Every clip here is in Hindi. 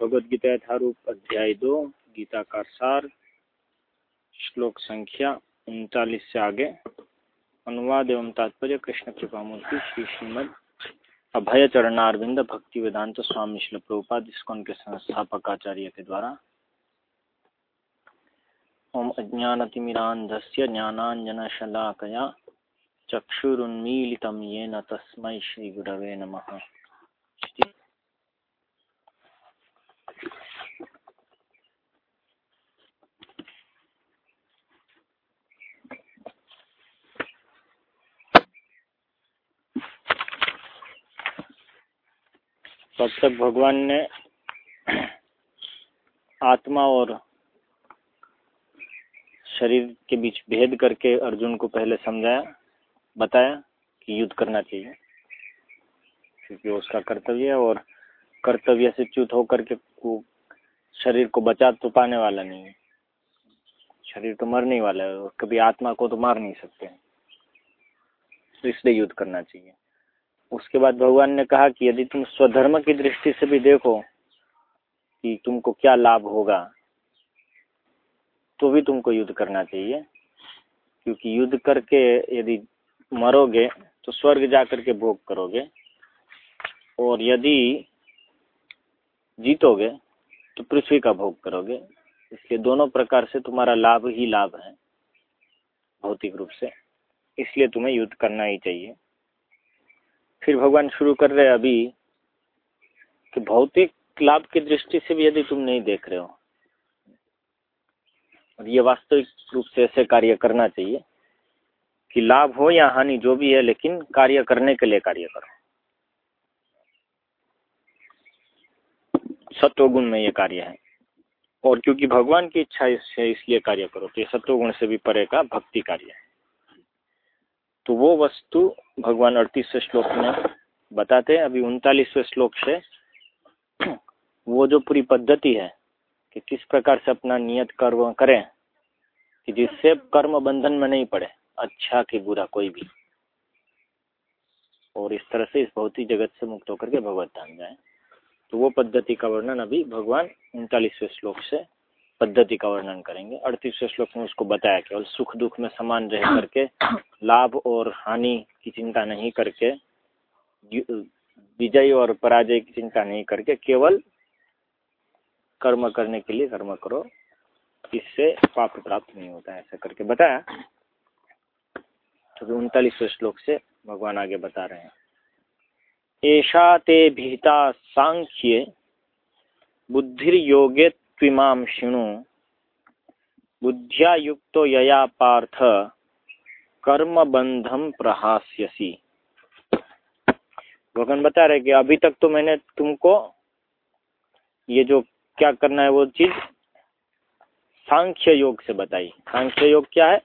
भगवद गीता यथारूप अध्याय दो, गीता का सार, श्लोक संख्या उनतालीस से आगे। अनुवाद एवं तात्पर्य, कृष्ण कृपा मूर्ति श्री श्रीमद अभय चरणारविंद भक्ति वेदांत स्वामी श्री प्रभुपाद, इसको के संस्थापक आचार्य के द्वारा। ओम अज्ञानतिमिरान्धस्य ज्ञानाञ्जनशलाकया चक्षुरुन्मीलितं येन तस्मै श्रीगुरवे नमः। तब तक भगवान ने आत्मा और शरीर के बीच भेद करके अर्जुन को पहले समझाया। बताया कि युद्ध करना चाहिए। क्योंकि उसका कर्तव्य है और कर्तव्य से च्युत होकर के वो शरीर को बचा तो पाने वाला नहीं है। शरीर तो मरने वाला है और कभी आत्मा को तो मार नहीं सकते तो इसलिए युद्ध करना चाहिए। उसके बाद भगवान ने कहा कि यदि तुम स्वधर्म की दृष्टि से भी देखो कि तुमको क्या लाभ होगा तो भी तुमको युद्ध करना चाहिए। क्योंकि युद्ध करके यदि मरोगे तो स्वर्ग जाकर के भोग करोगे। और यदि जीतोगे तो पृथ्वी का भोग करोगे। इसलिए दोनों प्रकार से तुम्हारा लाभ ही लाभ है, भौतिक रूप से। इसलिए तुम्हें युद्ध करना ही चाहिए। फिर भगवान शुरू कर रहे अभी कि भौतिक लाभ की दृष्टि से भी यदि तुम नहीं देख रहे हो, और ये वास्तविक रूप से ऐसे कार्य करना चाहिए कि लाभ हो या हानि जो भी है, लेकिन कार्य करने के लिए कार्य करो। सत्वगुण में ये कार्य है। और क्योंकि भगवान की इच्छा है इसलिए कार्य करो तो ये सत्वगुण से भी परे का भक्ति कार्य है। तो वो वस्तु भगवान अड़तीसवें श्लोक में बताते हैं, अभी उनतालीसवें श्लोक से। वो जो पूरी पद्धति है कि किस प्रकार से अपना नियत कर्म करें, कि जिससे कर्म बंधन में नहीं पड़े। अच्छा कि बुरा कोई भी। और इस तरह से इस भौतिक जगत से मुक्त होकर के भगवत धाम जाए। तो वो पद्धति का वर्णन अभी भगवान उनतालीसवें श्लोक से पद्धति का वर्णन करेंगे। अड़तीसवें श्लोक में उसको बताया केवल सुख दुख में समान रह करके लाभ और हानि की चिंता नहीं करके विजय और पराजय की चिंता नहीं करके केवल कर्म करने के लिए कर्म करो। इससे पाप प्राप्त नहीं होता है, ऐसा करके बताया। तो उनतालीसवें श्लोक से भगवान आगे बता रहे हैं। ऐशा ते भीता सांख्ये बुद्धिर्योगे त्विमाम शिणु। बुद्धिया युक्तो यया पार्थ कर्म बंधम प्रहास्यसी। भगवान बता रहे कि अभी तक तो मैंने तुमको ये जो क्या करना है वो चीज़ सांख्य योग से बताई। सांख्य योग क्या है?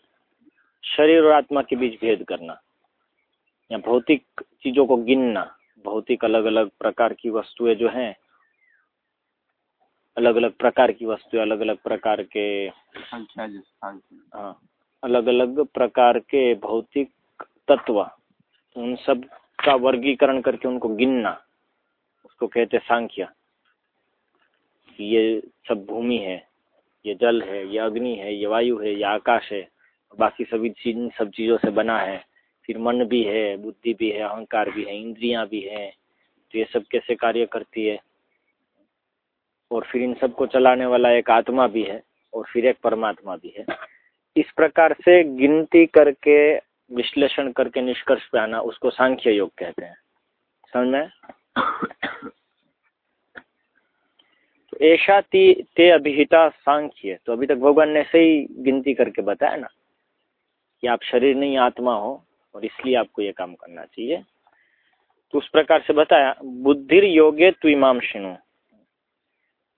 शरीर और आत्मा के बीच भेद करना या भौतिक चीज़ों को गिनना भौतिक अलग अलग प्रकार की वस्तुएँ जो हैं अलग अलग प्रकार की वस्तुएँ अलग अलग प्रकार के हाँ अलग अलग प्रकार के भौतिक तत्व उन सब का वर्गीकरण करके उनको गिनना उसको कहते सांख्य। ये सब भूमि है ये जल है ये अग्नि है ये वायु है ये आकाश है बाकी सभी चीज़, सब चीज़ों से बना है। फिर मन भी है, बुद्धि भी है, अहंकार भी है, इंद्रियाँ भी है तो ये सब कैसे कार्य करती है? और फिर इन सबको चलाने वाला एक आत्मा भी है, और फिर एक परमात्मा भी है। इस प्रकार से गिनती करके, विश्लेषण करके निष्कर्ष पे आना, उसको सांख्य योग कहते हैं। समझ में तो ऐसा ते अभिहिता सांख्य। तो अभी तक भगवान ने सही गिनती करके बताया ना कि आप शरीर नहीं, आत्मा हो और इसलिए आपको ये काम करना चाहिए। तो उस प्रकार से बताया, बुद्धिर योगे तु इमाम सुनो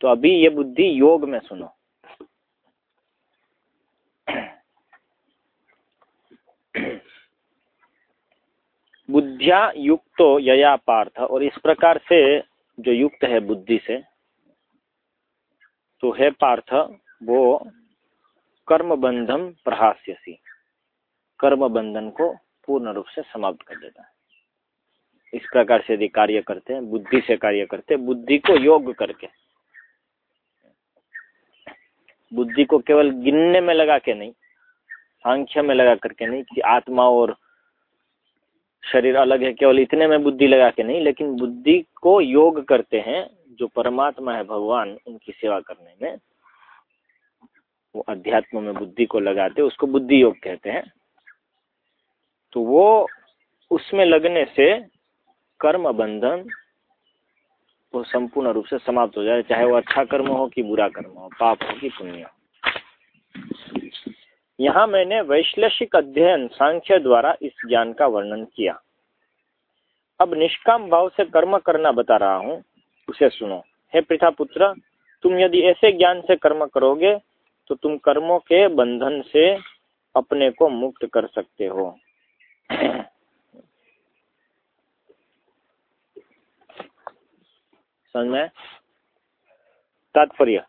तो अभी ये बुद्धि योग में सुनो। बुद्धिया युक्तो यया पार्थ। और इस प्रकार से जो युक्त है बुद्धि से तो है पार्थ, वो कर्म बंधम प्रहास्यसी। कर्म बंधन को पूर्ण रूप से समाप्त कर देता है। इस प्रकार से यदि कार्य करते हैं, बुद्धि से कार्य करते हैं, बुद्धि को योग करके। बुद्धि को केवल गिनने में लगा के नहीं, सांख्य में लगा करके नहीं कि आत्मा और शरीर अलग है, केवल इतने में बुद्धि लगा के नहीं, लेकिन बुद्धि को योग करते हैं, जो परमात्मा है भगवान, उनकी सेवा करने में, वो अध्यात्म में बुद्धि को लगाते उसको बुद्धि योग कहते हैं। तो वो उसमें लगने से कर्म बंधन वो संपूर्ण रूप से समाप्त हो जाए, चाहे वो अच्छा कर्म हो कि बुरा कर्म हो, पाप हो कि पुण्य हो। यहाँ मैंने वैश्लेषिक अध्ययन सांख्य द्वारा इस ज्ञान का वर्णन किया। अब निष्काम भाव से कर्म करना बता रहा हूँ, उसे सुनो। हे पिता पुत्र, तुम यदि ऐसे ज्ञान से कर्म करोगे तो तुम कर्मों के बंधन से अपने को मुक्त कर सकते हो। समझ में तात्पर्य।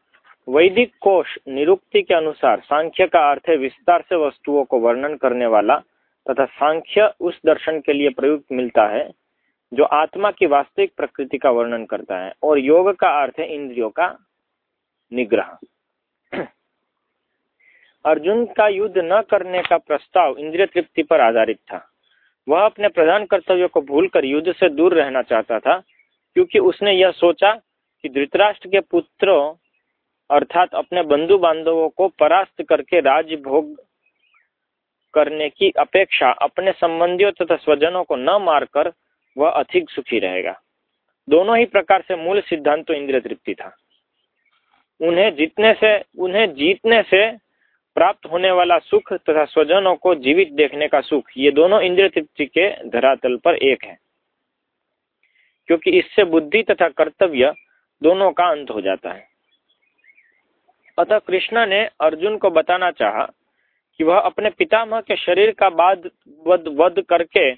वैदिक कोश निरुक्ति के अनुसार सांख्य का अर्थ है विस्तार से वस्तुओं को वर्णन करने वाला तथा सांख्य उस दर्शन के लिए प्रयुक्त मिलता है जो आत्मा की वास्तविक प्रकृति का वर्णन करता है और योग का अर्थ है इंद्रियों का निग्रह। अर्जुन का युद्ध न करने का प्रस्ताव इंद्रिय तृप्ति पर आधारित था। वह अपने प्रधान कर्तव्यों को भूलकर युद्ध से दूर रहना चाहता था, क्योंकि उसने यह सोचा कि धृतराष्ट्र के पुत्रों अर्थात अपने बंधु बांधवों को परास्त करके राजभोग करने की अपेक्षा अपने संबंधियों तथा स्वजनों को न मारकर वह अधिक सुखी रहेगा। दोनों ही प्रकार से मूल सिद्धांत तो इंद्रिय तृप्ति था। उन्हें जीतने से, उन्हें जीतने से प्राप्त होने वाला सुख तथा स्वजनों को जीवित देखने का सुख, ये दोनों इंद्रिय तृप्ति के धरातल पर एक है। क्योंकि इससे बुद्धि तथा कर्तव्य दोनों का अंत हो जाता है। अतः कृष्ण ने अर्जुन को बताना चाहा कि वह अपने पितामह के शरीर का बाद वध वध करके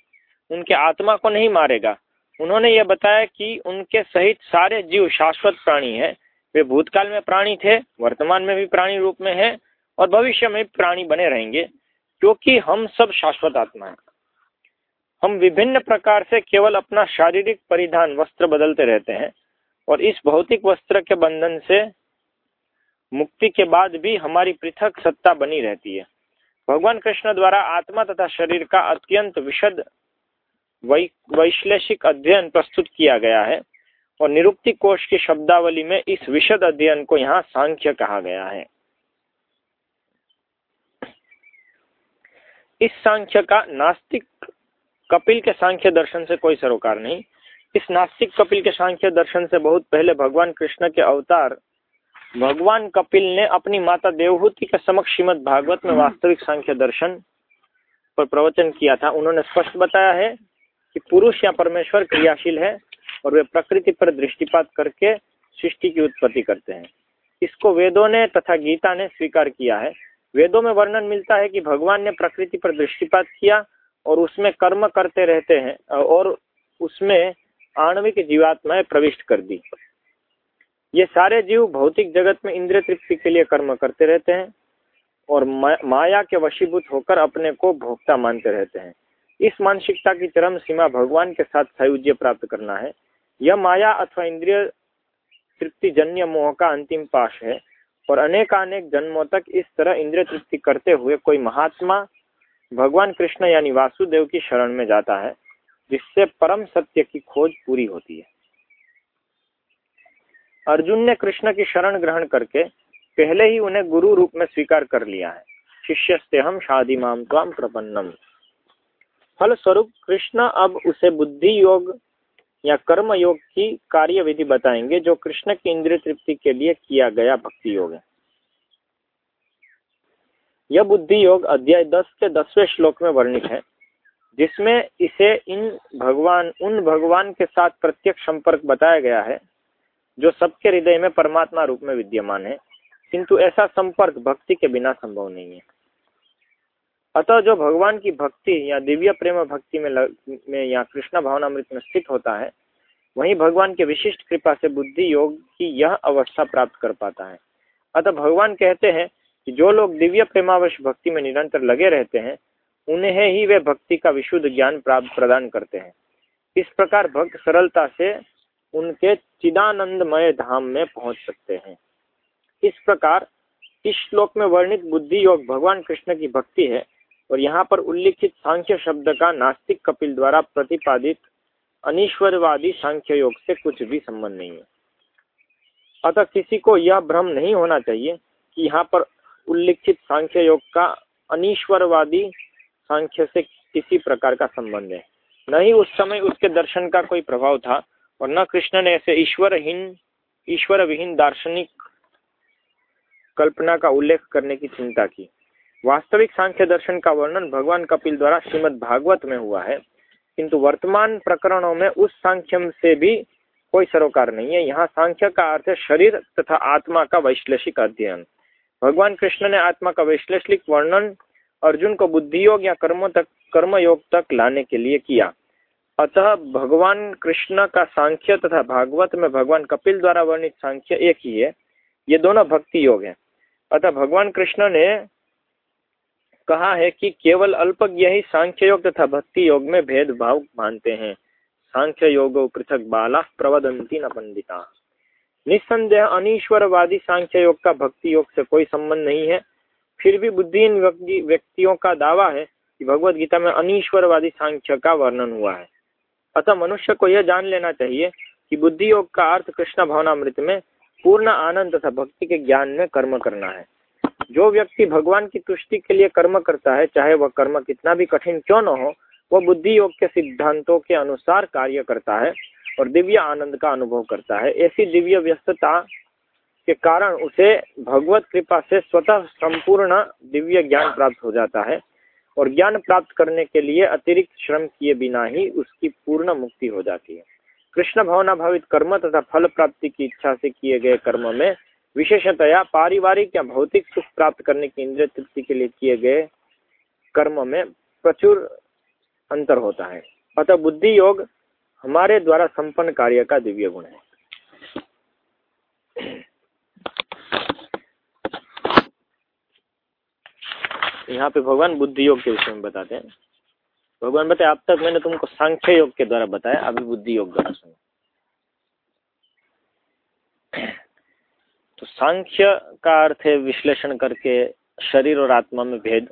उनके आत्मा को नहीं मारेगा। उन्होंने यह बताया कि उनके सहित सारे जीव शाश्वत प्राणी है। वे भूतकाल में प्राणी थे, वर्तमान में भी प्राणी रूप में है और भविष्य में प्राणी बने रहेंगे, क्योंकि हम सब शाश्वत आत्मा है। हम विभिन्न प्रकार से केवल अपना शारीरिक परिधान वस्त्र बदलते रहते हैं, और इस भौतिक वस्त्र के बंधन से मुक्ति के बाद भी हमारी पृथक सत्ता बनी रहती है। भगवान कृष्ण द्वारा आत्मा तथा शरीर का अत्यंत विशद वैश्लेषिक अध्ययन प्रस्तुत किया गया है, और निरुक्ति कोश की शब्दावली में इस विशद अध्ययन को यहाँ सांख्य कहा गया है। इस सांख्य का नास्तिक कपिल के सांख्य दर्शन से कोई सरोकार नहीं। इस नास्तिक कपिल के सांख्य दर्शन से बहुत पहले भगवान कृष्ण के अवतार भगवान कपिल ने अपनी माता देवहूति के समक्ष श्रीमद भागवत में वास्तविक सांख्य दर्शन पर प्रवचन किया था। उन्होंने स्पष्ट बताया है कि पुरुष या परमेश्वर क्रियाशील है और वे प्रकृति पर दृष्टिपात करके सृष्टि की उत्पत्ति करते हैं। इसको वेदों ने तथा गीता ने स्वीकार किया है। वेदों में वर्णन मिलता है कि भगवान ने प्रकृति पर दृष्टिपात किया और उसमें कर्म करते रहते हैं और उसमें आणविक जीवात्माएँ प्रविष्ट कर दी। ये सारे जीव भौतिक जगत में इंद्रिय तृप्ति के लिए कर्म करते रहते हैं और माया के वशीभूत होकर अपने को भोक्ता मानते रहते हैं। इस मानसिकता की चरम सीमा भगवान के साथ सायुज्य प्राप्त करना है। यह माया अथवा इंद्रिय तृप्ति जन्य मोह का अंतिम पाश है। और अनेकानेक जन्मों तक इस तरह इंद्रिय तृप्ति करते हुए कोई महात्मा भगवान कृष्ण यानी वासुदेव की शरण में जाता है, जिससे परम सत्य की खोज पूरी होती है। अर्जुन ने कृष्ण की शरण ग्रहण करके पहले ही उन्हें गुरु रूप में स्वीकार कर लिया है। शिष्य से हम शादी माम त्वाम प्रपन्नम। फलस्वरूप कृष्ण अब उसे बुद्धि योग या कर्म योग की कार्य विधि बताएँगे जो कृष्ण की इंद्रिय तृप्ति के लिए किया गया भक्ति योग है। यह बुद्धि योग अध्याय दस के दसवें श्लोक में वर्णित है, जिसमें इसे इन भगवान, उन भगवान के साथ प्रत्यक्ष संपर्क बताया गया है, जो सबके हृदय में परमात्मा रूप में विद्यमान है। किंतु ऐसा संपर्क भक्ति के बिना संभव नहीं है। अतः जो भगवान की भक्ति या दिव्य प्रेम भक्ति में लग, में या कृष्ण भावनामृत में स्थित होता है वही भगवान के विशिष्ट कृपा से बुद्धि योग की यह अवस्था प्राप्त कर पाता है। अतः भगवान कहते हैं कि जो लोग दिव्य प्रेमावश भक्ति में निरंतर लगे रहते हैं उन्हें ही वे भक्ति का विशुद्ध ज्ञान प्राप्त प्रदान करते हैं। इस प्रकार भक्त सरलता से उनके चिदानंदमय धाम में पहुँच सकते हैं। इस प्रकार इस श्लोक में वर्णित बुद्धि योग भगवान कृष्ण की भक्ति है और यहाँ पर उल्लिखित सांख्य शब्द का नास्तिक कपिल द्वारा प्रतिपादित अनिश्वरवादी सांख्य योग से कुछ भी संबंध नहीं है। अतः किसी को यह भ्रम नहीं होना चाहिए कि यहाँ पर उल्लिखित सांख्य योग का अनिश्वरवादी सांख्य से किसी प्रकार का संबंध है। न ही उस समय उसके दर्शन का कोई प्रभाव था और न कृष्ण ने ऐसे ईश्वरहीन ईश्वर विहीन दार्शनिक कल्पना का उल्लेख करने की चिंता की। वास्तविक सांख्य दर्शन का वर्णन भगवान कपिल द्वारा श्रीमद भागवत में हुआ है। किंतु वर्तमान प्रकरणों में उस सांख्यम से भी कोई सरोकार नहीं है। यहाँ सांख्य का अर्थ है शरीर तथा आत्मा का वैश्लेषिक अध्ययन। भगवान कृष्ण ने आत्मा का वैश्लेषिक वर्णन अर्जुन को बुद्धि योग या कर्मों तक कर्म योग तक लाने के लिए किया। अतः भगवान कृष्ण का सांख्य तथा भागवत में भगवान कपिल द्वारा वर्णित सांख्य एक ही है। ये दोनों भक्ति योग है। अतः भगवान कृष्ण ने कहा है कि केवल अल्पज्ञ ही सांख्य योग तथा भक्ति योग में भेदभाव मानते हैं। सांख्य योग पृथक बाला प्रवदंती न पंडिता। निस्संदेह अनिश्वरवादी सांख्य योग का भक्ति योग से कोई संबंध नहीं है। फिर भी बुद्धिहीन व्यक्तियों का दावा है कि भगवत गीता में अनिश्वरवादी सांख्य का वर्णन हुआ है। अतः मनुष्य को यह जान लेना चाहिए कि बुद्धि योग का अर्थ कृष्ण भवनामृत में पूर्ण आनंद तथा भक्ति के ज्ञान में कर्म करना है। जो व्यक्ति भगवान की तुष्टि के लिए कर्म करता है, चाहे वह कर्म कितना भी कठिन क्यों न हो, वह बुद्धि योग के सिद्धांतों के अनुसार कार्य करता है और दिव्य आनंद का अनुभव करता है। ऐसी दिव्य व्यस्तता के कारण उसे भगवत कृपा से स्वतः संपूर्ण दिव्य ज्ञान प्राप्त हो जाता है और ज्ञान प्राप्त करने के लिए अतिरिक्त श्रम किए बिना ही उसकी पूर्ण मुक्ति हो जाती है। कृष्ण भवनाभावित कर्म तथा फल प्राप्ति की इच्छा से किए गए कर्म में विशेषतया पारिवारिक या भौतिक सुख प्राप्त करने की इंद्रिय तृप्ति के लिए किए गए कर्म में प्रचुर अंतर होता है। अतः बुद्धि योग हमारे द्वारा संपन्न कार्य का दिव्य गुण है। यहाँ पे भगवान बुद्धि योग के विषय में बताते हैं। भगवान बताए, अब तक मैंने तुमको सांख्य योग के द्वारा बताया, अभी बुद्धि योग द्वारा सुनो तो सांख्य का अर्थ है विश्लेषण करके शरीर और आत्मा में भेद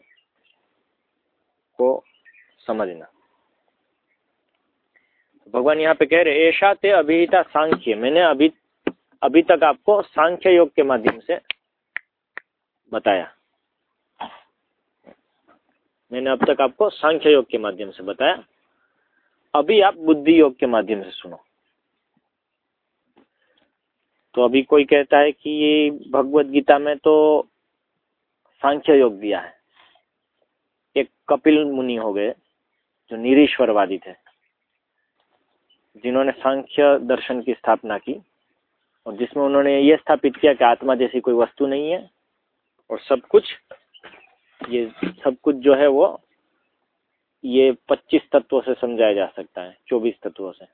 को समझना। भगवान यहाँ पे कह रहे ऐसा ते अभिहिता सांख्य। मैंने अभी अभी तक आपको सांख्य योग के माध्यम से बताया। मैंने अब तक आपको सांख्य योग के माध्यम से बताया। अभी आप बुद्धि योग के माध्यम से सुनो। तो अभी कोई कहता है कि ये भगवत गीता में तो सांख्य योग दिया है। एक कपिल मुनि हो गए, जो निरीश्वरवादी थे, जिन्होंने सांख्य दर्शन की स्थापना की और जिसमें उन्होंने ये स्थापित किया कि आत्मा जैसी कोई वस्तु नहीं है और सब कुछ, ये सब कुछ जो है वो ये 25 तत्वों से समझाया जा सकता है 24 तत्वों से।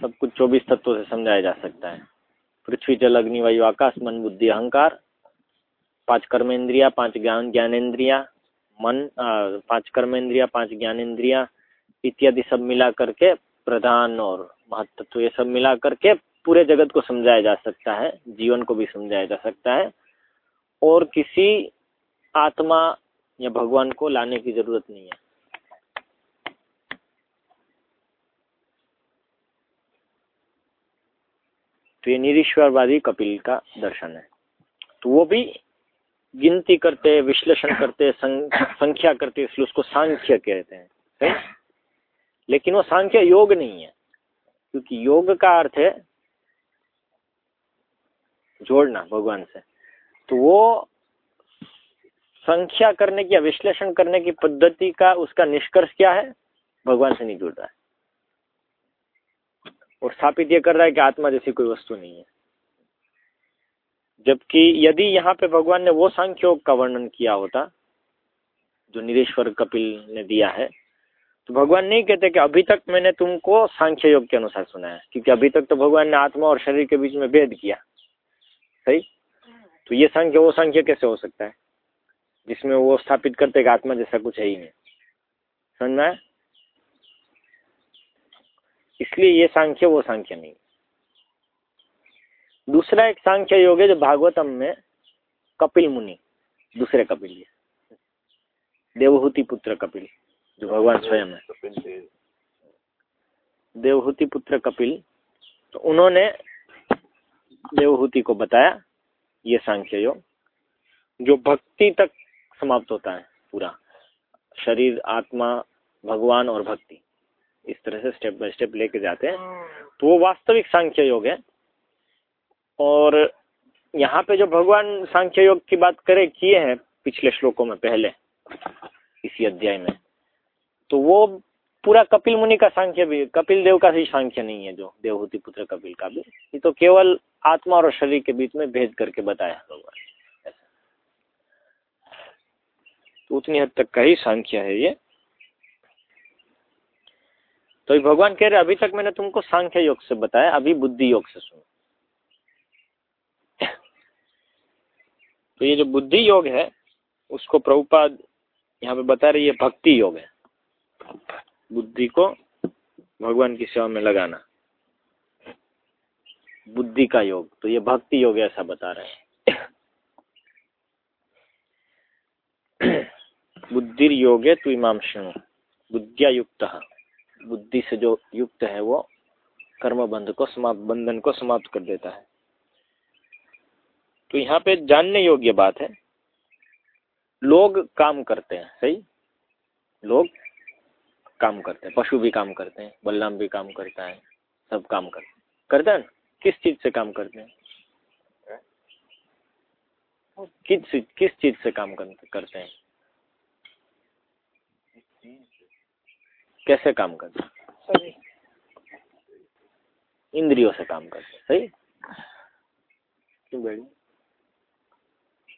सब कुछ चौबीस तत्वों से समझाया जा सकता है। पृथ्वी जल, अग्नि, वायु, आकाश, मन, बुद्धि, अहंकार, पाँच कर्मेंद्रिया, पाँच ज्ञान ज्ञानेन्द्रिया मन पाँच कर्मेंद्रिया, पाँच ज्ञानेन्द्रिया इत्यादि सब मिला करके प्रधान और महत्व, ये सब मिला करके पूरे जगत को समझाया जा सकता है, जीवन को भी समझाया जा सकता है। और किसी आत्मा या भगवान को लाने की ज़रूरत नहीं है। तो ये निरीश्वरवादी कपिल का दर्शन है। तो वो भी गिनती करते, विश्लेषण करते संख्या करते, इसलिए उसको सांख्य कहते हैं, सही? लेकिन वो सांख्य योग नहीं है, क्योंकि योग का अर्थ है जोड़ना भगवान से। तो वो संख्या करने की या विश्लेषण करने की पद्धति का उसका निष्कर्ष क्या है? भगवान से नहीं जुड़ रहा है। और स्थापित ये कर रहा है कि आत्मा जैसी कोई वस्तु नहीं है। जबकि यदि यहाँ पे भगवान ने वो सांख्योग का वर्णन किया होता, जो निरेश्वर कपिल ने दिया है तो भगवान नहीं कहते कि अभी तक मैंने तुमको सांख्य योग के अनुसार सुना है क्योंकि अभी तक तो भगवान ने आत्मा और शरीर के बीच में भेद किया। सही? तो ये संख्य, वो संख्य कैसे हो सकता है? जिसमें वो स्थापित करते कि आत्मा जैसा कुछ है ही नहीं। समझना में इसलिए ये सांख्य, वो सांख्य नहीं। दूसरा एक सांख्य योग है जो भागवतम में कपिल मुनि, दूसरे कपिल देवहूति पुत्र कपिल, जो भगवान स्वयं है। देवहूति पुत्र कपिल तो उन्होंने देवहूति को बताया, ये सांख्य योग, जो भक्ति तक समाप्त होता है पूरा। शरीर, आत्मा, भगवान और भक्ति। इस तरह से स्टेप बाय स्टेप लेके जाते हैं। तो वो वास्तविक सांख्य योग है। और यहाँ पे जो भगवान सांख्य योग की बात करे किए हैं पिछले श्लोकों में पहले इसी अध्याय में तो वो पूरा कपिल मुनि का सांख्य भी कपिल देव का ही सांख्य नहीं है जो देवहूति पुत्र कपिल का भी। ये तो केवल आत्मा और शरीर के बीच में भेद करके बताया भगवान। तो उतनी हद तक का ही सांख्य है ये। तो ये भगवान कह रहे अभी तक मैंने तुमको सांख्य योग से बताया, अभी बुद्धि योग से सुनो। तो ये जो बुद्धि योग है, उसको प्रभुपाद यहाँ पे बता रही है भक्ति योग है। बुद्धि को भगवान की सेवा में लगाना। बुद्धि का योग तो ये भक्ति योग ऐसा बता रहे हैं। बुद्धि योगे तु इमाम बुद्धिया युक्त बुद्धि से जो युक्त है वो कर्म बंध को समाप्त बंधन को समाप्त कर देता है। तो यहाँ पे जानने योग्य बात है लोग काम करते हैं सही? लोग काम करते हैं पशु भी काम करते हैं बलराम भी काम करता है सब काम करते हैं। करते हैं किस चीज़ से काम करते हैं? किस किस चीज़ से काम करते हैं? कैसे काम करते हैं? इंद्रियों से काम करते हैं सही? क्यों बैठ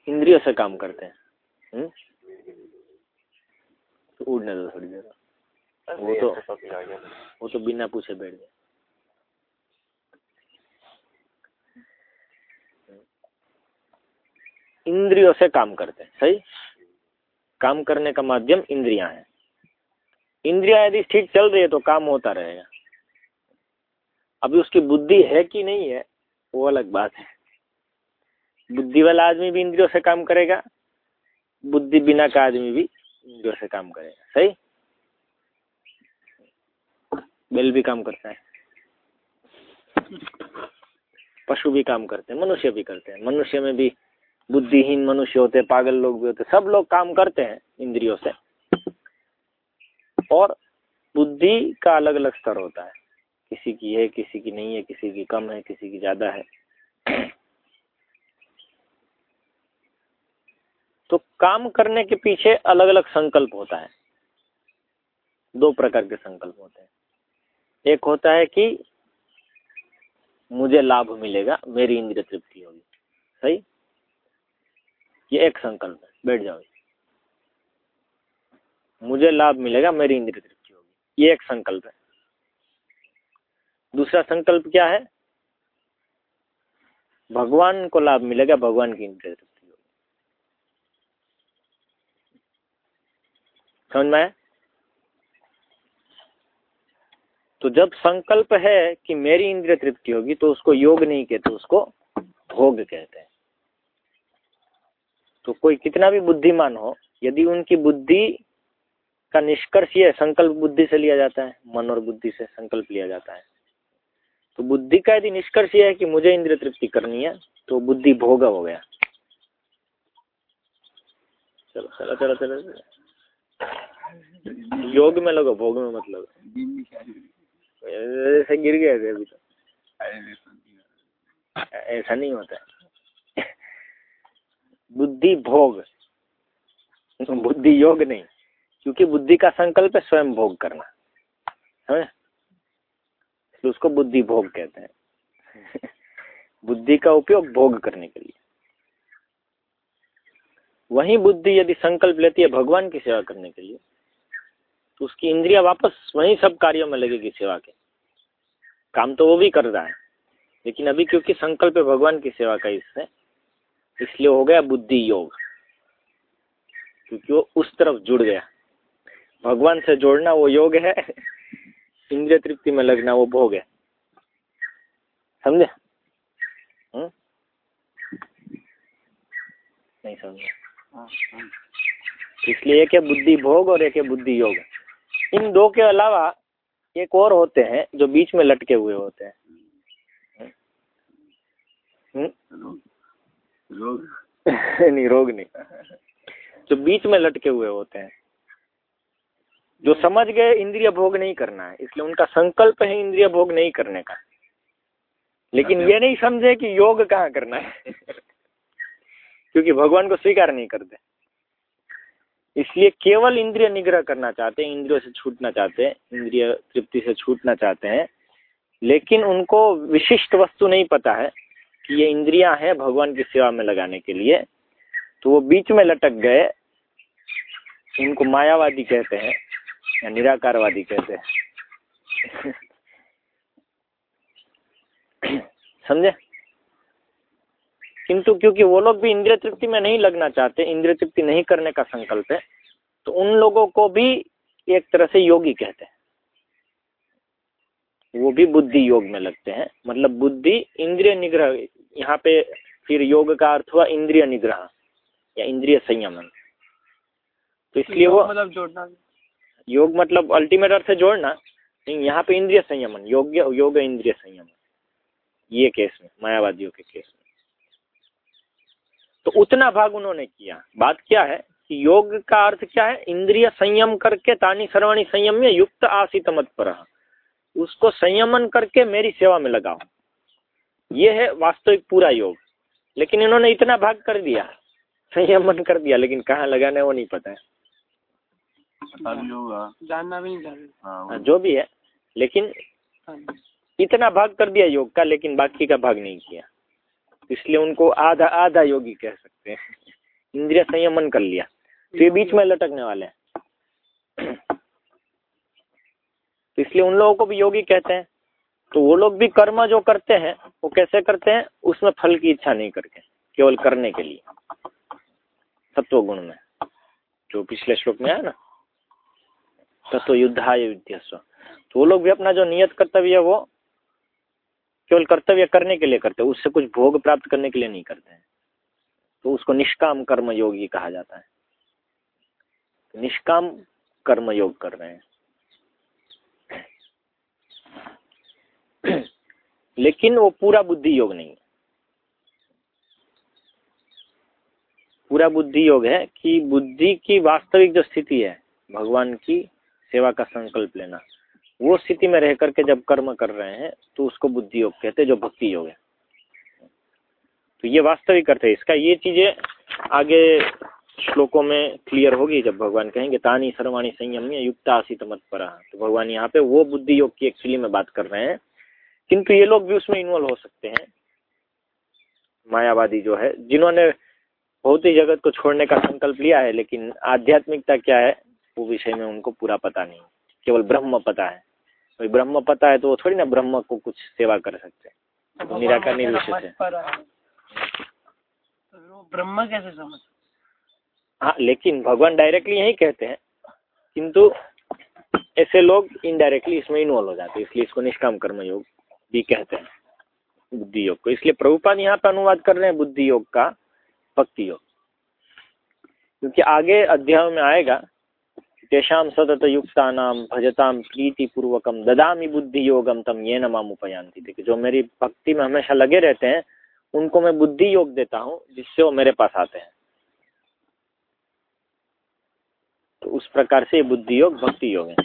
इंद्रियों से काम करते हैं हम्म? तो उड़ने दो थोड़ी देर। वो तो वो तो बिना पूछे बैठ गए। इंद्रियों से काम करते हैं सही? काम करने का माध्यम इंद्रियाँ हैं। इंद्रिया यदि ठीक चल रही है तो काम होता रहेगा। अभी उसकी बुद्धि है कि नहीं है, वो अलग बात है। बुद्धि वाला आदमी भी इंद्रियों से काम करेगा, बुद्धि बिना का आदमी भी इंद्रियों से काम करेगा। सही? बेल भी काम करता है। पशु भी काम करते हैं, मनुष्य भी करते हैं। मनुष्य में भी बुद्धिहीन मनुष्य होते हैं, पागल लोग भी होते सब लोग काम करते हैं इंद्रियों से। और बुद्धि का अलग अलग स्तर होता है। किसी की है, किसी की नहीं है, किसी की कम है, किसी की ज़्यादा है। तो काम करने के पीछे अलग अलग संकल्प होता है। दो प्रकार के संकल्प होते हैं। एक होता है कि मुझे लाभ मिलेगा, मेरी इंद्रिय तृप्ति होगी। सही? ये एक संकल्प है। बैठ जाओ। मुझे लाभ मिलेगा, मेरी इंद्रिय तृप्ति होगी। ये एक संकल्प है। दूसरा संकल्प क्या है? भगवान को लाभ मिलेगा, भगवान की इंद्रिय तृप्ति होगी। समझ में तो जब संकल्प है कि मेरी इंद्रिय तृप्ति होगी तो उसको योग नहीं कहते, उसको भोग कहते हैं। तो कोई कितना भी बुद्धिमान हो, यदि उनकी बुद्धि का निष्कर्ष ये संकल्प बुद्धि से लिया जाता है, मन और बुद्धि से संकल्प लिया जाता है। तो बुद्धि का यदि निष्कर्ष ये है कि मुझे इंद्रिय तृप्ति करनी है तो बुद्धि भोग हो गया। चलो चलो चलो चलो योग में लगो, भोग में मतलब ऐसे गिर गए थे अभी तो। ऐसा नहीं होता बुद्धि भोग, बुद्धि योग नहीं। क्योंकि बुद्धि का संकल्प है स्वयं भोग करना। है तो उसको बुद्धि भोग कहते हैं। बुद्धि का उपयोग भोग करने के लिए। वही बुद्धि यदि संकल्प लेती है भगवान की सेवा करने के लिए तो उसकी इंद्रिया वापस वही सब कार्यों में लगेगी सेवा के। काम तो वो भी कर रहा है, लेकिन अभी क्योंकि संकल्प भगवान की सेवा का इससे, इसलिए हो गया बुद्धि योग। क्योंकि वो उस तरफ़ जुड़ गया। भगवान से जोड़ना वो योग है इंद्रिय तृप्ति में लगना वो भोग है। समझे? हम्म? नहीं समझे। इसलिए एक है बुद्धि भोग और एक है बुद्धि योग। इन दो के अलावा एक और होते हैं जो बीच में लटके हुए होते हैं। हम्म? रोग। नहीं रोग नहीं। जो बीच में लटके हुए होते हैं। जो समझ गए इंद्रिय भोग नहीं करना है। इसलिए उनका संकल्प है इंद्रिय भोग नहीं करने का। लेकिन ये नहीं समझे कि योग कहाँ करना है। क्योंकि भगवान को स्वीकार नहीं करते। इसलिए केवल इंद्रिय निग्रह करना चाहते हैं इंद्रियों से छूटना चाहते हैं इंद्रिय तृप्ति से छूटना चाहते हैं। लेकिन उनको विशिष्ट वस्तु नहीं पता है कि ये इंद्रियाँ हैं भगवान की सेवा में लगाने के लिए। तो वो बीच में लटक गए। उनको मायावादी कहते हैं। या निराकारवादी कहते हैं। समझे? किंतु क्योंकि वो लोग भी इंद्रिय तृप्ति में नहीं लगना चाहते इंद्रिय तृप्ति नहीं करने का संकल्प है तो उन लोगों को भी एक तरह से योगी कहते हैं। वो भी बुद्धि योग में लगते हैं। मतलब बुद्धि इंद्रिय निग्रह यहाँ पे फिर योग का अर्थ हुआ इंद्रिय निग्रह या इंद्रिय संयमन। तो इसलिए वो मतलब जोड़ना योग मतलब अल्टीमेट अर्थ है जोड़ना यहाँ पे इंद्रिय संयमन, योग्य योग इंद्रिय संयमन। ये केस में, मायावादियों के केस में। तो उतना भाग उन्होंने किया। बात क्या है कि योग का अर्थ क्या है? इंद्रिय संयम करके तानी सर्वाणी संयम में युक्त आसित मत पर उसको संयमन करके मेरी सेवा में लगाओ। ये है वास्तविक पूरा योग। लेकिन इन्होंने इतना भाग कर दिया। संयमन कर दिया, लेकिन कहाँ लगाना है वो नहीं पता है। जानना भी नहीं हाँ, हाँ, जो भी है लेकिन हाँ इतना भाग कर दिया योग का लेकिन बाकी का भाग नहीं किया। इसलिए उनको आधा आधा योगी कह सकते हैं। इंद्रिय संयमन कर लिया। तो ये बीच में लटकने वाले हैं। तो इसलिए उन लोगों को भी योगी कहते हैं। तो वो लोग भी कर्म जो करते हैं वो कैसे करते हैं? उसमें फल की इच्छा नहीं करके केवल करने के लिए। तत्व गुण में जो पिछले श्लोक में है ना? तत्व युद्धाय युद्धस्व तो वो लोग भी अपना जो नियत कर्तव्य है वो केवल कर्तव्य करने के लिए करते हैं, उससे कुछ भोग प्राप्त करने के लिए नहीं करते हैं। तो उसको निष्काम कर्म योगी कहा जाता है। निष्काम कर्म योग कर रहे हैं। लेकिन वो पूरा बुद्धि योग नहीं है। पूरा बुद्धि योग है कि बुद्धि की वास्तविक जो स्थिति है, भगवान की सेवा का संकल्प लेना। वो स्थिति में रह करके जब कर्म कर रहे हैं तो उसको बुद्धि योग कहते हैं, जो भक्ति योग है। तो ये वास्तविक अर्थ है। इसका ये चीज़ें आगे श्लोकों में क्लियर होगी, जब भगवान कहेंगे, तानी सर्वाणी संयम युक्त आसित मत परा तो भगवान यहाँ पे वो बुद्धि योग की एक्चुअली में बात कर रहे हैं। किंतु ये लोग भी उसमें इन्वॉल्व हो सकते हैं। मायावादी जो है, जिन्होंने ही जगत को छोड़ने का संकल्प लिया है, लेकिन आध्यात्मिकता क्या है? वो विषय में उनको पूरा पता नहीं। केवल ब्रह्म पता है। तो ब्रह्म पता है तो वो थोड़ी ना ब्रह्म को कुछ सेवा कर सकते हैं। तो निराकर निर्विशेष है ब्रह्म कैसे समझ हाँ? लेकिन भगवान डायरेक्टली यही कहते हैं। किंतु ऐसे लोग इनडायरेक्टली इसमें इन्वॉल्व हो जाते हैं इसलिए इसको निष्काम कर्म योग भी कहते हैं बुद्धि योग को। इसलिए प्रभुपाद यहाँ पर अनुवाद कर रहे हैं बुद्धि योग का भक्ति योग। क्योंकि आगे अध्याय में आएगा तेषाम सतत युक्ता नाम भजताम प्रीति पूर्वकम ददामी बुद्धि योगम तम ये नमाम उपयांति देखिए जो मेरी भक्ति में हमेशा लगे रहते हैं उनको मैं बुद्धि योग देता हूँ जिससे वो मेरे पास आते हैं। तो उस प्रकार से बुद्धि योग भक्ति योग है।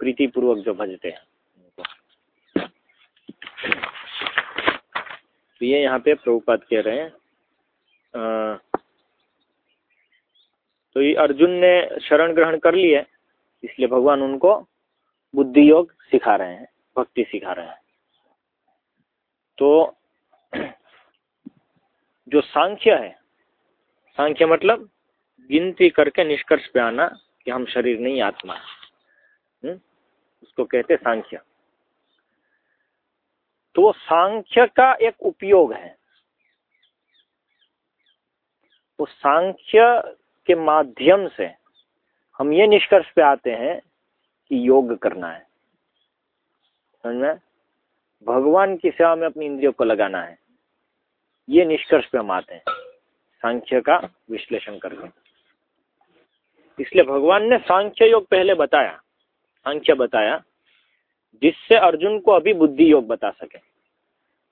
प्रीति पूर्वक जो भजते हैं तो ये यहाँ पे प्रभुपात कह रहे हैं। आ, तो ये अर्जुन ने शरण ग्रहण कर लिया इसलिए भगवान उनको बुद्धि योग सिखा रहे हैं, भक्ति सिखा रहे हैं। तो जो सांख्य है, सांख्य मतलब गिनती करके निष्कर्ष पे आना कि हम शरीर नहीं, आत्मा है। उसको कहते सांख्य। तो सांख्य का एक उपयोग है। वो सांख्य के माध्यम से हम ये निष्कर्ष पे आते हैं कि योग करना है। समझ में? भगवान की सेवा में अपनी इंद्रियों को लगाना है। ये निष्कर्ष पे हम आते हैं। सांख्य का विश्लेषण करके इसलिए भगवान ने सांख्य योग पहले बताया, सांख्य बताया, जिससे अर्जुन को अभी बुद्धि योग बता सके।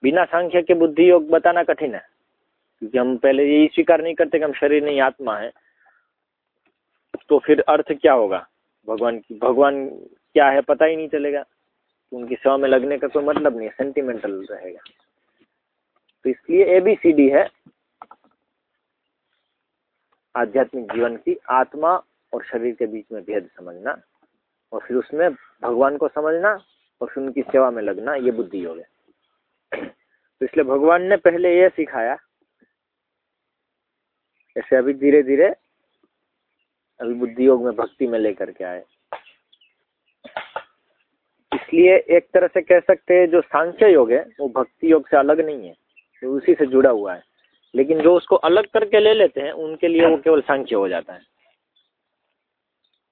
बिना सांख्य के बुद्धि योग बताना कठिन है, क्योंकि हम पहले यही स्वीकार नहीं करते कि हम शरीर नहीं, आत्मा है। तो फिर अर्थ क्या होगा? भगवान की, भगवान क्या है पता ही नहीं चलेगा। उनकी सेवा में लगने का कोई मतलब नहीं है सेंटिमेंटल रहेगा। तो इसलिए ए बी सी डी है आध्यात्मिक जीवन की, आत्मा और शरीर के बीच में भेद समझना, और फिर उसमें भगवान को समझना, और फिर उनकी सेवा में लगना, ये बुद्धि योग है। तो इसलिए भगवान ने पहले यह सिखाया, ऐसे अभी धीरे धीरे अभी बुद्धि योग में भक्ति में लेकर के आए। इसलिए एक तरह से कह सकते हैं जो सांख्य योग है, वो भक्ति योग से अलग नहीं है, वो उसी से जुड़ा हुआ है। लेकिन जो उसको अलग करके ले लेते हैं, उनके लिए वो केवल सांख्य हो जाता है।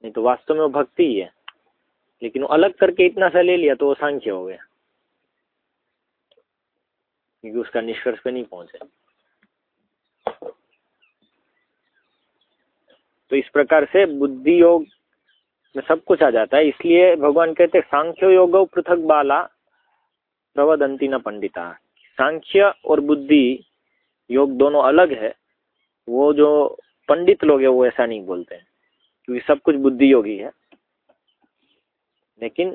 नहीं तो वास्तव में वो भक्ति ही है, लेकिन वो अलग करके इतना सा ले लिया तो वो सांख्य हो गया, क्योंकि उसका निष्कर्ष पे नहीं पहुँचे। तो इस प्रकार से बुद्धि योग में सब कुछ आ जाता है। इसलिए भगवान कहते हैं, सांख्य योग पृथक बाला प्रवदंती न पंडिता। सांख्य और बुद्धि योग दोनों अलग है। वो जो पंडित लोग है, वो ऐसा नहीं बोलते हैं, क्योंकि सब कुछ बुद्धि योग ही। लेकिन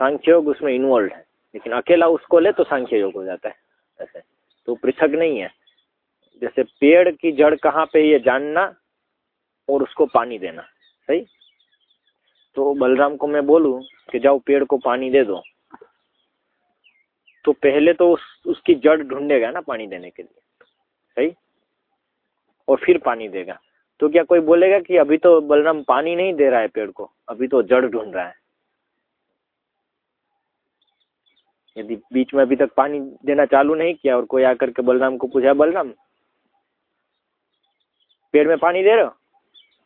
सांख्य योग उसमें इन्वॉल्व है। लेकिन अकेला उसको ले तो सांख्य योग हो जाता है, ऐसे। तो पृथक नहीं है। जैसे पेड़ की जड़ कहाँ पे ये जानना और उसको पानी देना, सही? तो बलराम को मैं बोलूँ कि जाओ पेड़ को पानी दे दो। तो पहले तो उस, उसकी जड़ ढूंढेगा ना पानी देने के लिए, सही? और फिर पानी देगा। तो क्या कोई बोलेगा कि अभी तो बलराम पानी नहीं दे रहा है पेड़ को, अभी तो जड़ ढूंढ रहा है? यदि बीच में अभी तक पानी देना चालू नहीं किया और कोई आकर के बलराम को पूछा, बलराम, पेड़ में पानी दे रहे हो?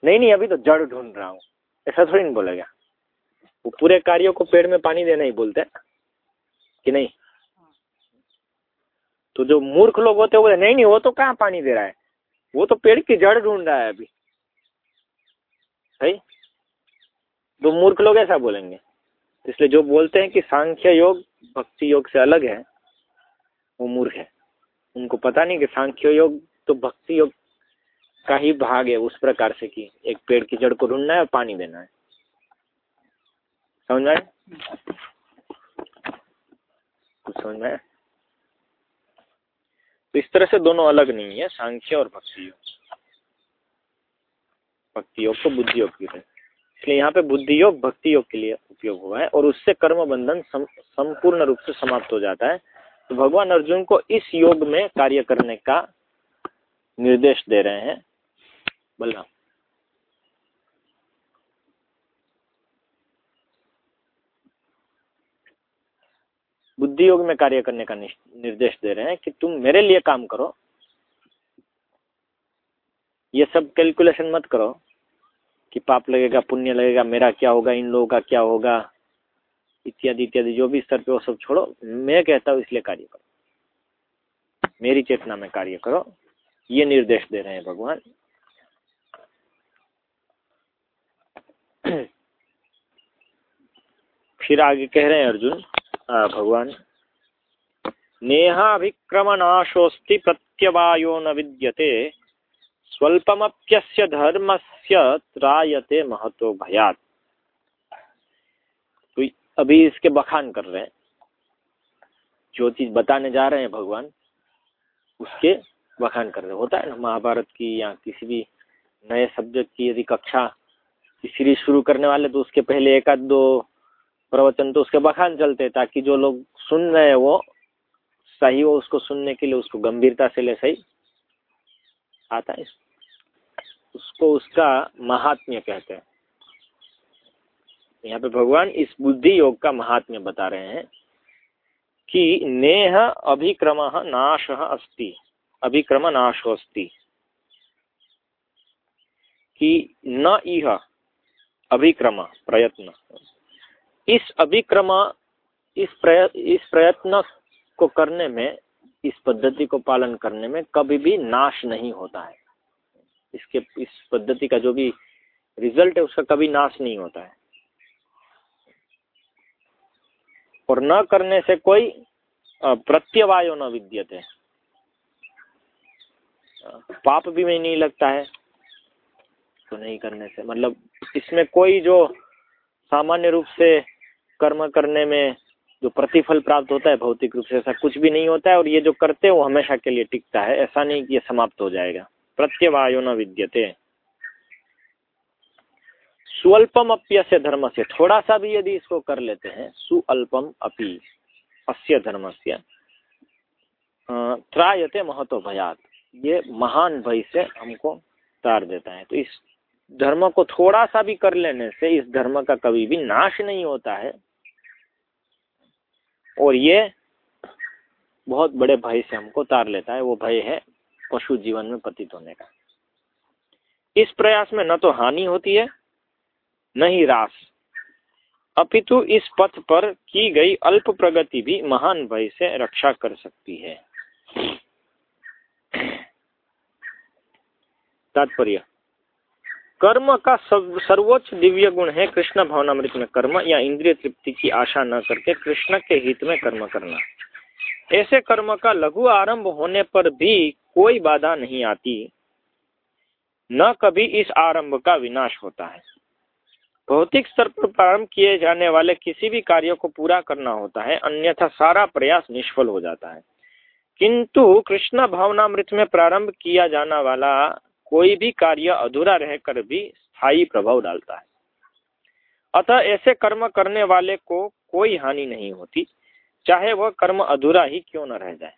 नहीं नहीं, अभी तो जड़ ढूंढ रहा हूँ। ऐसा थोड़ी नहीं बोलेगा वो पूरे कार्यों को पेड़ में पानी देना ही बोलते कि नहीं? तो जो मूर्ख लोग होते हैं बोले नहीं नहीं, वो तो कहाँ पानी दे रहा है? वो तो पेड़ की जड़ ढूंढ रहा है अभी। सही? तो मूर्ख लोग ऐसा बोलेंगे। इसलिए जो बोलते हैं कि सांख्य योग, भक्ति योग से अलग है, वो मूर्ख है। उनको पता नहीं कि सांख्य योग तो भक्ति योग का ही भाग है उस प्रकार से कि एक पेड़ की जड़ को ढूंढना है और पानी देना है। समझ में कुछ समझ में तो इस तरह से दोनों अलग नहीं है, सांख्य और भक्ति योग भक्ति योग को बुद्धि योग की इसलिए यहाँ पे बुद्धि योग भक्ति योग के लिए उपयोग हुआ है और उससे कर्म बंधन संपूर्ण रूप से समाप्त हो जाता है। तो भगवान अर्जुन को इस योग में कार्य करने का निर्देश दे रहे हैं। बलराम बुद्धि योग में कार्य करने का निर्देश दे रहे हैं कि तुम मेरे लिए काम करो। ये सब कैलकुलेशन मत करो कि पाप लगेगा, पुण्य लगेगा, मेरा क्या होगा, इन लोगों का क्या होगा, इत्यादि इत्यादि, जो भी स्तर पे वो सब छोड़ो। मैं कहता हूँ इसलिए कार्य करो। मेरी चेतना में कार्य करो। ये निर्देश दे रहे हैं भगवान। फिर आगे कह रहे हैं अर्जुन भगवान नेहाभिक्रमनाशोस्ति प्रत्यवायो न विद्यते, स्वल्पमप्यस्य धर्मस्य त्रायते महत्व भयात। तो अभी इसके बखान कर रहे हैं। जो चीज़ बताने जा रहे हैं भगवान, उसके बखान कर रहे होता है ना, महाभारत की या किसी भी नए सब्जेक्ट की यदि कक्षा सीरीज़ शुरू करने वाले तो उसके पहले एक आध दो प्रवचन तो उसके बखान चलते ताकि जो लोग सुन रहे हैं वो सही हो उसको सुनने के लिए, उसको गंभीरता से ले सही आता है। उसको उसका महात्म्य कहते हैं। यहाँ पे भगवान इस बुद्धि योग का महात्म्य बता रहे हैं कि नेह अभिक्रम नाश अस्ति अभिक्रम नाश अस्ति कि न यह अभिक्रम प्रयत्न। इस अभिक्रमा, इस प्रय, इस प्रयत्न को करने में, इस पद्धति को पालन करने में कभी भी नाश नहीं होता है। इसके, इस पद्धति का जो भी रिज़ल्ट है, उसका कभी नाश नहीं होता है। और न करने से कोई प्रत्यवायो न विद्यते। पाप भी में नहीं लगता है तो नहीं करने से। मतलब इसमें कोई जो सामान्य रूप से कर्म करने में जो प्रतिफल प्राप्त होता है भौतिक रूप से ऐसा कुछ भी नहीं होता है और ये जो करते हैं, वो हमेशा के लिए टिकता है। ऐसा नहीं कि ये समाप्त हो जाएगा। प्रत्यवायो न विद्यते। सुअल्पम अप्यस्य धर्म से थोड़ा सा भी यदि इसको कर लेते हैं, सुअल्पम अपी, अस्य धर्म से त्रायते महत्व भयात। ये महान भय से हमको तार देता है। तो इस धर्म को थोड़ा सा भी कर लेने से इस धर्म का कभी भी नाश नहीं होता है। और ये बहुत बड़े भय से हमको तार लेता है, वो भय है पशु जीवन में पतित होने का। इस प्रयास में न तो हानि होती है, न ही रास। अपितु इस पथ पर की गई अल्प प्रगति भी महान भय से रक्षा कर सकती है। तात्पर्य कर्म का सर्वोच्च दिव्य गुण है कृष्ण भावनामृत में कर्म, या इंद्रिय तृप्ति की आशा न करके कृष्ण के हित में कर्म करना। ऐसे कर्म का लघु आरंभ होने पर भी कोई बाधा नहीं आती। न कभी इस आरंभ का विनाश होता है। भौतिक स्तर पर प्रारंभ किए जाने वाले किसी भी कार्य को पूरा करना होता है, अन्यथा सारा प्रयास निष्फल हो जाता है। किंतु कृष्ण भावनामृत में प्रारंभ किया जाना वाला कोई भी कार्य अधूरा रहकर भी स्थायी प्रभाव डालता है। अतः ऐसे कर्म करने वाले को कोई हानि नहीं होती, चाहे वह कर्म अधूरा ही क्यों न रह जाए।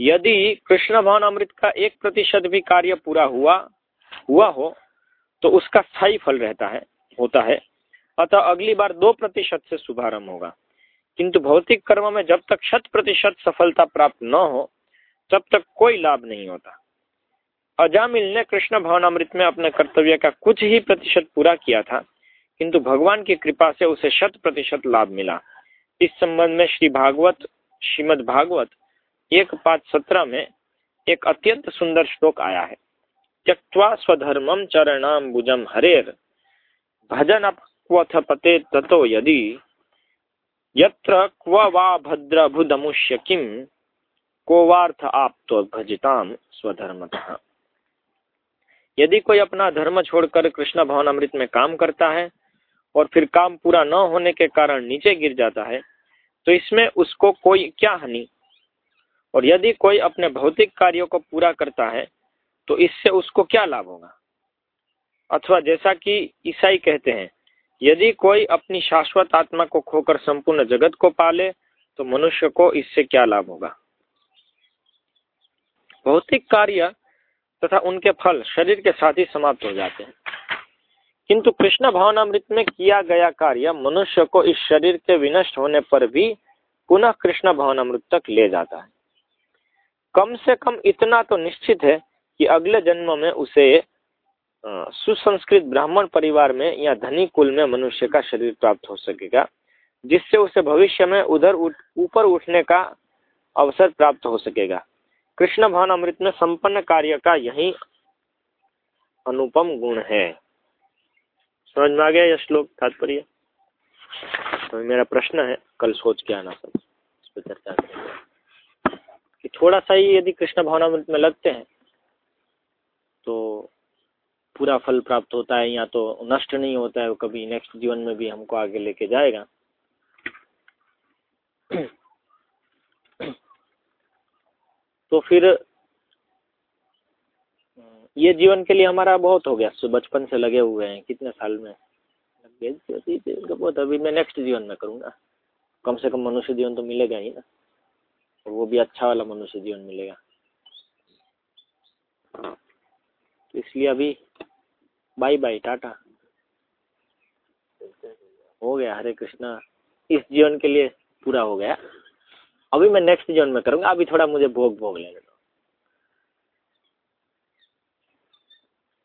यदि कृष्ण भवन अमृत का एक प्रतिशत भी कार्य पूरा हुआ हुआ हो तो उसका स्थायी फल रहता है, होता है। अतः अगली बार दो प्रतिशत से शुभारंभ होगा। किंतु भौतिक कर्म में जब तक शत प्रतिशत सफलता प्राप्त न हो, तब तक कोई लाभ नहीं होता। अजामिल ने कृष्ण भवनामृत में अपने कर्तव्य का कुछ ही प्रतिशत पूरा किया था, किंतु भगवान की कृपा से उसे शत प्रतिशत लाभ मिला। इस संबंध में श्री भागवत, श्रीमद भागवत, एक पाँच सत्रह में एक अत्यंत सुंदर श्लोक आया है। त्यक्वा स्वधर्मम चरणाम भुजम हरेर भजन क्वथ पते ततो यदि, यत्र क्व वा भद्र भुदमुष्य किम कोवार्थ आप तो भजताम स्वधर्मतः। यदि कोई अपना धर्म छोड़कर कृष्ण भवन अमृत में काम करता है और फिर काम पूरा न होने के कारण नीचे गिर जाता है तो इसमें उसको कोई क्या हानि? और यदि कोई अपने भौतिक कार्यों को पूरा करता है तो इससे उसको क्या लाभ होगा? अथवा जैसा कि ईसाई कहते हैं, यदि कोई अपनी शाश्वत आत्मा को खोकर संपूर्ण जगत को पाले तो मनुष्य को इससे क्या लाभ होगा? भौतिक कार्य तथा उनके फल शरीर के साथ ही समाप्त हो जाते हैं। किंतु कृष्ण भावनामृत में किया गया कार्य मनुष्य को इस शरीर के विनष्ट होने पर भी पुनः कृष्ण भावनामृत तक ले जाता है। कम से कम इतना तो निश्चित है कि अगले जन्म में उसे सुसंस्कृत ब्राह्मण परिवार में या धनी कुल में मनुष्य का शरीर प्राप्त हो सकेगा, जिससे उसे भविष्य में उधर ऊपर उठने का अवसर प्राप्त हो सकेगा। कृष्ण भवन अमृत में संपन्न कार्य का यही अनुपम गुण है। समझ में आ गया यह श्लोक तात्पर्य? तो मेरा प्रश्न है, कल सोच के आना सब, इस पर चर्चा कि थोड़ा सा ही यदि कृष्ण भावनामृत में लगते हैं तो पूरा फल प्राप्त होता है, या तो नष्ट नहीं होता है, वो कभी नेक्स्ट जीवन में भी हमको आगे लेके जाएगा। तो फिर, ये जीवन के लिए हमारा बहुत हो गया बचपन से लगे हुए हैं, कितने साल में? बहुत, अभी मैं नेक्स्ट जीवन में करूँगा। कम से कम मनुष्य जीवन तो मिलेगा ही ना, और वो भी अच्छा वाला मनुष्य जीवन मिलेगा। इसलिए अभी बाय बाय टाटा। हो गया, हरे कृष्णा। इस जीवन के लिए पूरा हो गया। अभी मैं नेक्स्ट जोन में करूँगा, अभी थोड़ा मुझे भोग भोग लेने दो।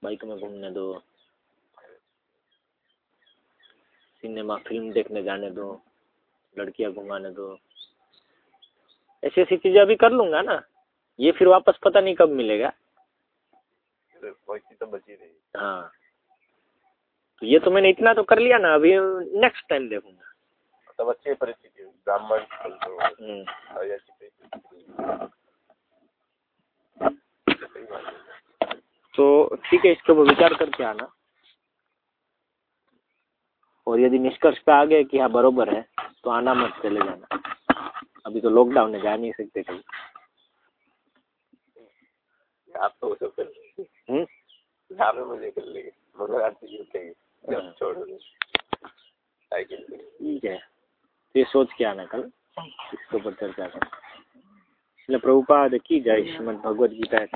बाइक में घूमने दो। सिनेमा फ़िल्म देखने जाने दो। लड़कियाँ घुमाने दो। ऐसी ऐसी चीज़ें अभी कर लूँगा ना। ये फिर वापस पता नहीं कब मिलेगा। तो बची रही हाँ। तो ये तो मैंने इतना तो कर लिया ना, अभी नेक्स्ट टाइम देखूँगा। तब अच्छी परिस्थिति हुई ब्राह्मण ऐसी परिस्थिति। तो ठीक है इसके ऊपर विचार करके आना और यदि निष्कर्ष पे आ गए कि हाँ बरोबर है तो आना मत चले जाना अभी तो लॉकडाउन है जा नहीं सकते कहीं आप तो सब कर लेंगे हम्म? यहाँ कर लेंगे मगर। जब छोड़ ठीक है तो ये सोच के आना कल। इसके ऊपर चर्चा कर प्रभुपाद की जय श्रीमद भगवद गीता है।